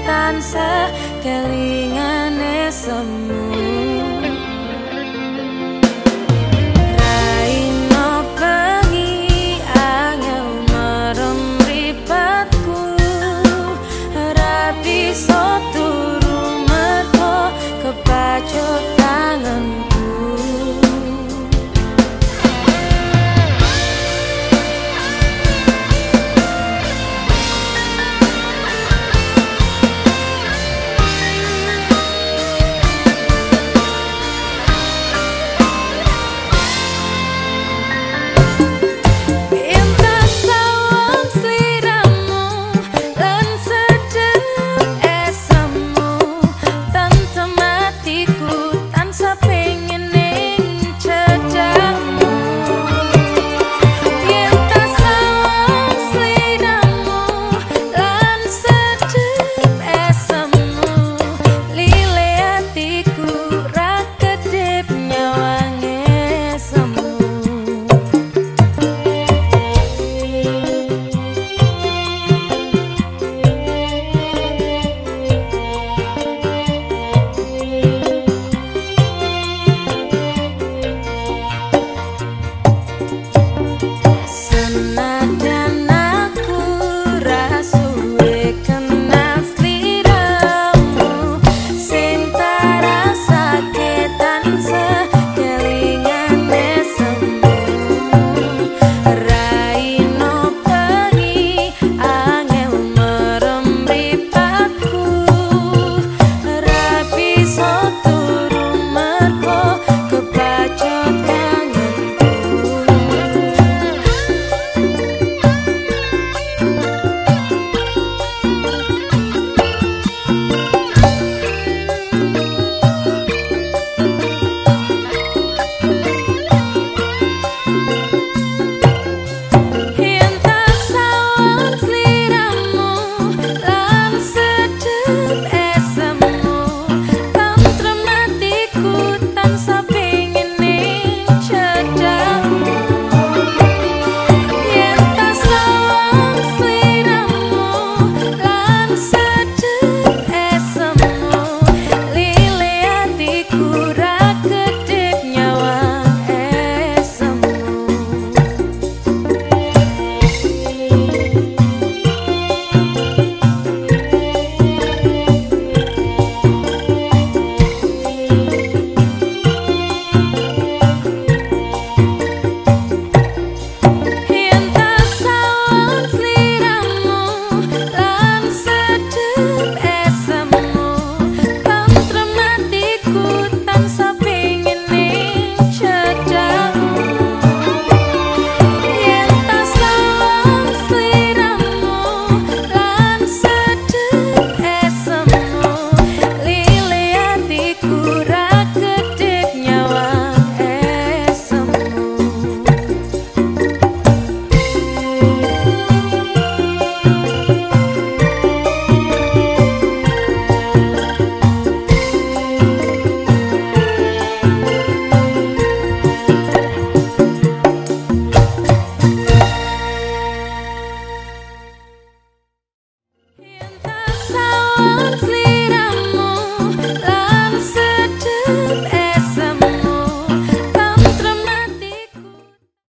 tansah kelingane semu.